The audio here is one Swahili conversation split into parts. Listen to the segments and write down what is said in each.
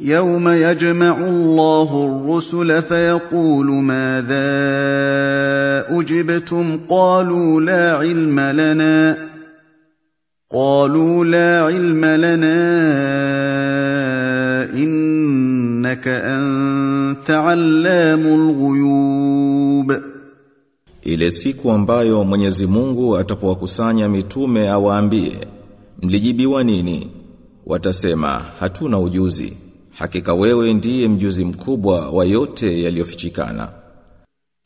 يوم يجمع الله الرسل فيقول ماذا اجبتم قالوا لا علم لنا قالوا لا علم لنا انك انت علام الغيوب Ile siku ambayo Mwenyezi Mungu atapowakusanya mitume awaambie, mlijibiwa nini? Watasema, hatuna ujuzi. Hakika wewe ndiye mjuzi mkubwa wa yote yaliyofichikana.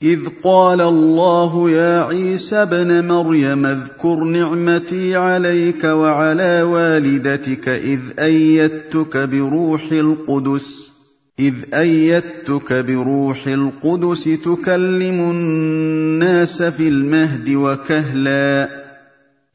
إذ قال الله يا عيسى ابن مريم اذكر نعمتي عليك وعلى والدتك إذ أيدتك بروح القدس إذ أيدتك بروح القدس تكلم الناس في المهد وكهلا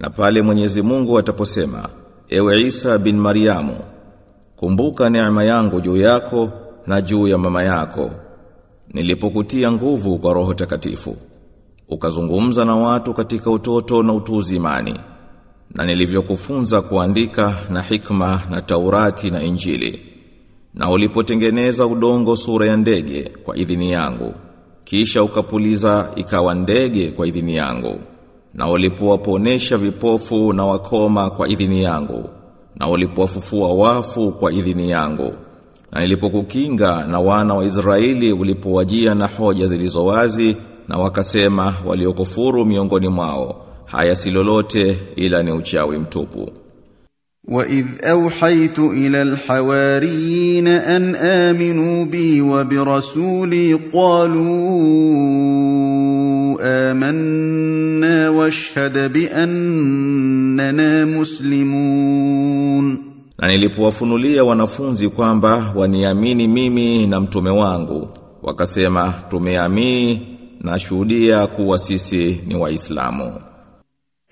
Na pale Mwenyezi Mungu ataposema, ewe Isa bin Mariamu, kumbuka neema yangu juu yako na juu ya mama yako, nilipokutia nguvu kwa Roho Takatifu, ukazungumza na watu katika utoto na utuzi imani na nilivyokufunza kuandika na hikma na Taurati na Injili, na ulipotengeneza udongo sura ya ndege kwa idhini yangu, kisha ukapuliza ikawa ndege kwa idhini yangu na walipowaponesha vipofu na wakoma kwa idhini yangu na walipowafufua wafu kwa idhini yangu na nilipokukinga na wana wa Israeli ulipowajia na hoja zilizowazi na wakasema waliokufuru miongoni mwao haya si lolote ila ni uchawi mtupu وإذ أوحيت إلى الحواريين أن آمنوا بي وبرسولي قالوا آمنا واشهد بأننا مسلمون na nilipowafunulia wanafunzi kwamba waniamini mimi na mtume wangu wakasema tumeamini na shuhudia kuwa sisi ni waislamu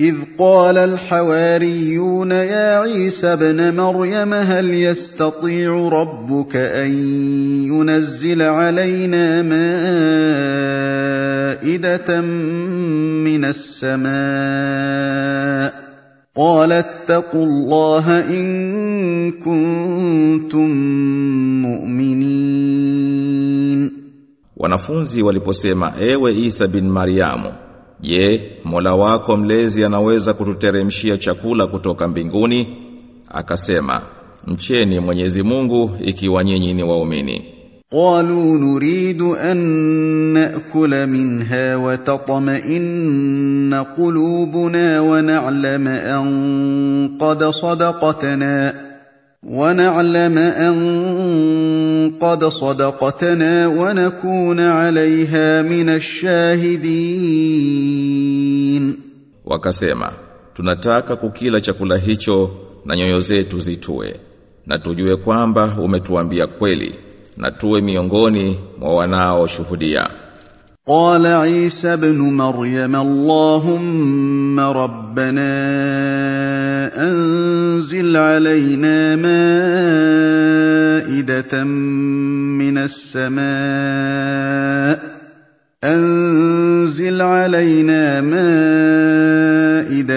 إذ قال الحواريون يا عيسى ابن مريم هل يستطيع ربك أن ينزل علينا مائدة من السماء قال اتقوا الله إن كنتم مؤمنين. Wanafunzi waliposema ewe Isa bin Mariamu Je, Mola wako mlezi anaweza kututeremshia chakula kutoka mbinguni? Akasema, mcheni Mwenyezi Mungu ikiwa nyinyi ni waumini. قالوا نريد أن نأكل منها وتطمئن قلوبنا ونعلم أن قد صدقتنا ونعلم أن قد صدقتنا ونكون عليها من الشاهدين Wakasema, tunataka kukila chakula hicho na nyoyo zetu zitue na tujue kwamba umetuambia kweli na tuwe miongoni mwa wanaoshuhudia. قال عيسى ابن مريم اللهم ربنا انزل علينا مائده من السماء انزل علينا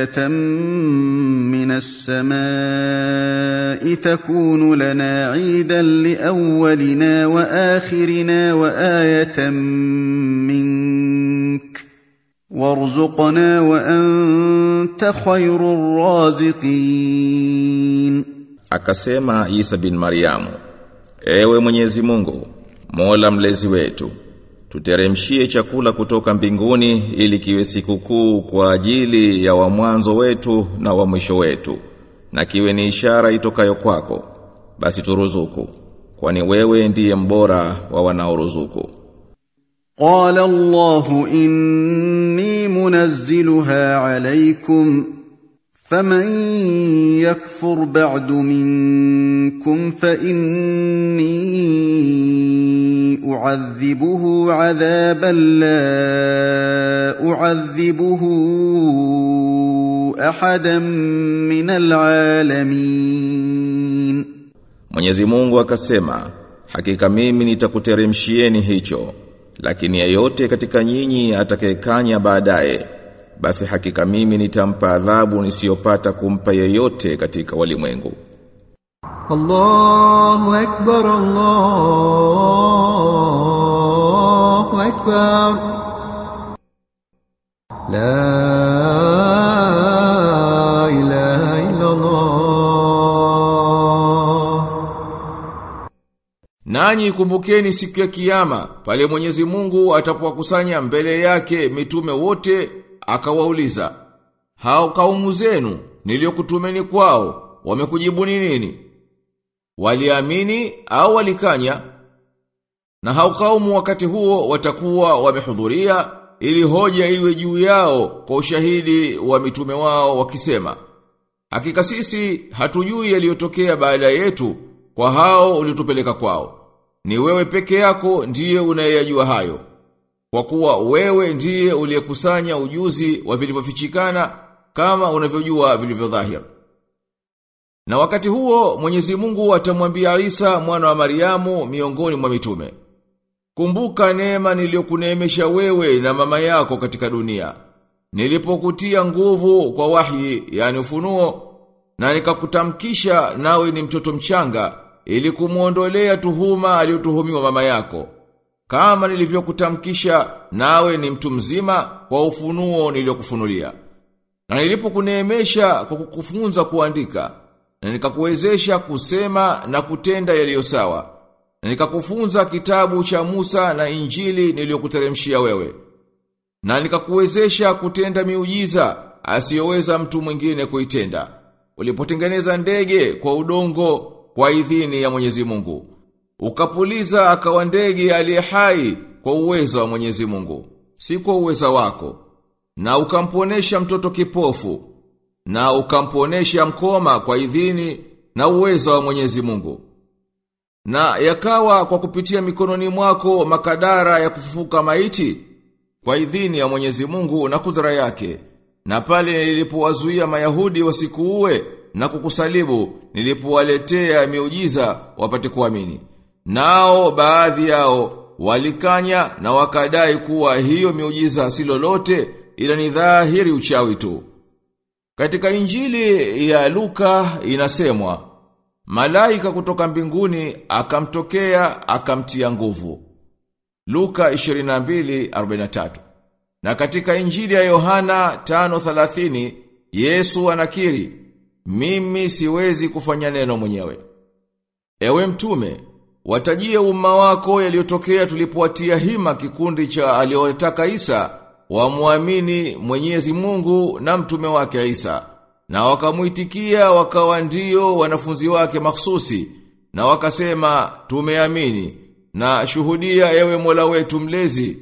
مائده من السماء تكون لنا عيدا لاولنا واخرنا وايه منك وارزقنا وانت خير الرازقين Akasema Isa bin Mariamu, Ewe Mwenyezi Mungu, Mola mlezi wetu, tuteremshie chakula kutoka mbinguni ili kiwe sikukuu kwa ajili ya wa mwanzo wetu na wa mwisho wetu, na kiwe ni ishara itokayo kwako. Basi turuzuku, kwani wewe ndiye mbora wa wanaoruzuku. قال الله إني منزلها عليكم فمن يكفر بعد منكم فإني أعذبه عذابا لا أعذبه أحدا من العالمين Mwenyezi Mungu akasema, hakika mimi nitakuteremshieni hicho, lakini yeyote katika nyinyi atakayekanya baadaye, basi hakika mimi nitampa adhabu nisiyopata kumpa yeyote katika walimwengu. الله أكبر الله أكبر لا إله إلا الله Nanyi kumbukeni siku ya kiyama pale Mwenyezi Mungu atapowakusanya mbele yake mitume wote akawauliza hao kaumu zenu niliyokutumeni kwao wamekujibuni nini waliamini au walikanya Na hao kaumu wakati huo watakuwa wamehudhuria ili hoja iwe juu yao kwa ushahidi wa mitume wao wakisema hakika sisi hatujui yaliyotokea baada yetu kwa hao uliotupeleka kwao ni wewe peke yako ndiye unayeyajua hayo kwa kuwa wewe ndiye uliyekusanya ujuzi wa vilivyofichikana kama unavyojua vilivyodhahiri na wakati huo Mwenyezi Mungu atamwambia Isa mwana wa Mariamu miongoni mwa mitume. Kumbuka neema niliyokuneemesha wewe na mama yako katika dunia. Nilipokutia nguvu kwa wahi, yani ufunuo, na nikakutamkisha nawe ni mtoto mchanga ili kumuondolea tuhuma aliyotuhumiwa mama yako. Kama nilivyokutamkisha nawe ni mtu mzima kwa ufunuo niliyokufunulia. Na nilipokuneemesha kwa kukufunza kuandika, na nikakuwezesha kusema na kutenda yaliyo sawa. Na nikakufunza kitabu cha Musa na Injili niliyokuteremshia wewe. Na nikakuwezesha kutenda miujiza asiyoweza mtu mwingine kuitenda. Ulipotengeneza ndege kwa udongo kwa idhini ya Mwenyezi Mungu. Ukapuliza akawa ndege aliye hai kwa uwezo wa Mwenyezi Mungu, si kwa uwezo wako. Na ukamponesha mtoto kipofu na ukamponesha mkoma kwa idhini na uwezo wa Mwenyezi Mungu. Na yakawa kwa kupitia mikononi mwako makadara ya kufufuka maiti kwa idhini ya Mwenyezi Mungu na kudra yake. Na pale nilipowazuia Mayahudi wasikuue na kukusalibu nilipowaletea miujiza wapate kuamini. Nao baadhi yao walikanya na wakadai kuwa hiyo miujiza si lolote ila ni dhahiri uchawi tu. Katika injili ya Luka inasemwa, malaika kutoka mbinguni akamtokea akamtia nguvu. Luka 22:43. Na katika injili ya Yohana 5:30 Yesu anakiri, mimi siwezi kufanya neno mwenyewe. Ewe mtume, watajie umma wako yaliyotokea tulipowatia hima kikundi cha aliyotaka Isa wamwamini Mwenyezi Mungu na mtume wake Isa na wakamuitikia wakawa ndio wanafunzi wake mahsusi na wakasema tumeamini na shuhudia ewe Mola wetu mlezi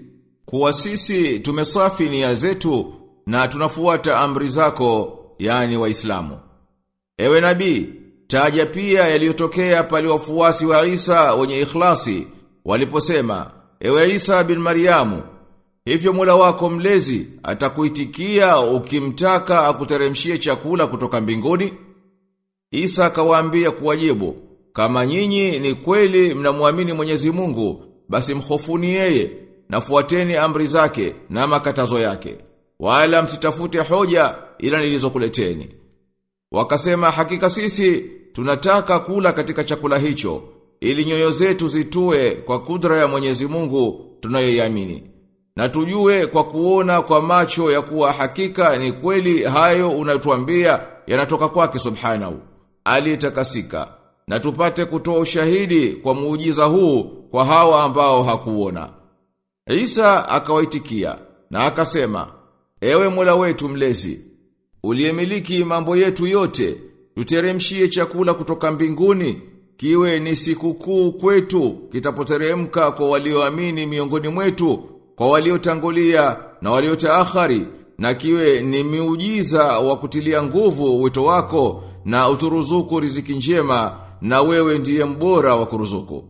kuwa sisi tumesafi nia zetu na tunafuata amri zako yani waislamu. Ewe nabii taja pia yaliyotokea pale wafuasi wa Isa wenye ikhlasi waliposema ewe Isa bin Mariamu Hivyo Mola wako mlezi atakuitikia ukimtaka akuteremshie chakula kutoka mbinguni? Isa akawaambia kuwajibu, kama nyinyi ni kweli mnamwamini Mwenyezi Mungu, basi mhofuni yeye, nafuateni amri zake na makatazo yake. Wala msitafute hoja ila nilizokuleteni. Wakasema hakika sisi tunataka kula katika chakula hicho ili nyoyo zetu zitue kwa kudra ya Mwenyezi Mungu tunayoiamini. Na tujue kwa kuona kwa macho ya kuwa hakika ni kweli hayo unatuambia yanatoka kwake subhanahu. Aliyetakasika na tupate kutoa ushahidi kwa muujiza huu kwa hawa ambao hakuona. Isa akawaitikia na akasema, Ewe Mola wetu mlezi, uliyemiliki mambo yetu yote, tuteremshie chakula kutoka mbinguni, kiwe ni sikukuu kwetu, kitapoteremka kwa walioamini miongoni mwetu, kwa waliotangulia na waliotaakhari, na kiwe ni miujiza wa kutilia nguvu wito wako na uturuzuku riziki njema na wewe ndiye mbora wa kuruzuku.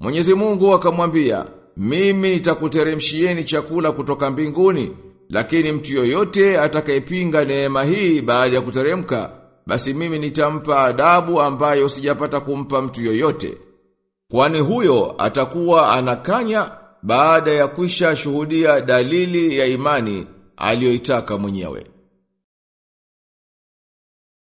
Mwenyezi Mungu akamwambia, mimi nitakuteremshieni chakula kutoka mbinguni, lakini mtu yoyote atakayepinga neema hii baada ya kuteremka, basi mimi nitampa adabu ambayo sijapata kumpa mtu yoyote. Kwani huyo atakuwa anakanya baada ya kwisha shuhudia dalili ya imani aliyoitaka mwenyewe.